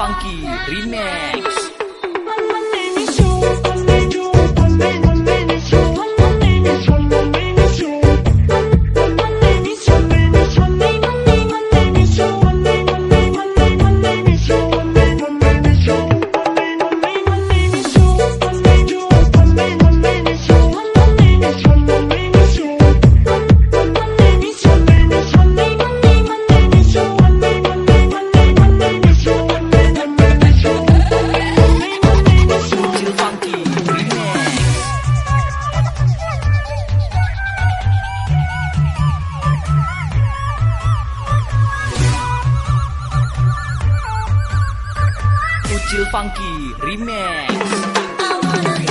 Funky Remix Ucil Funky Remix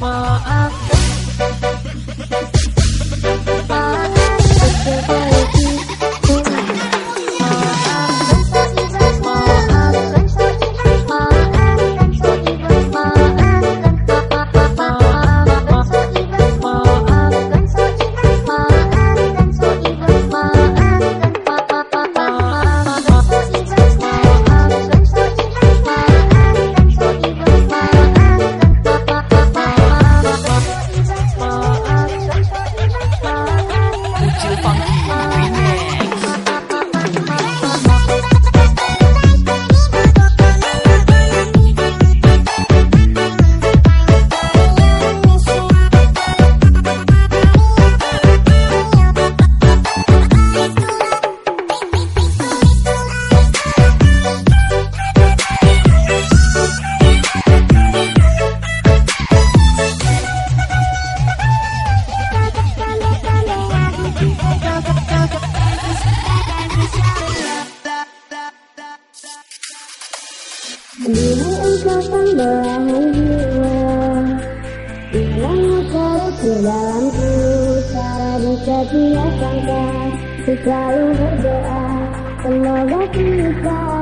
Ucil Tambahan jiwa Bilang terus di dalamku Cara bisa dia sangka Selalu berdoa. Semoga kita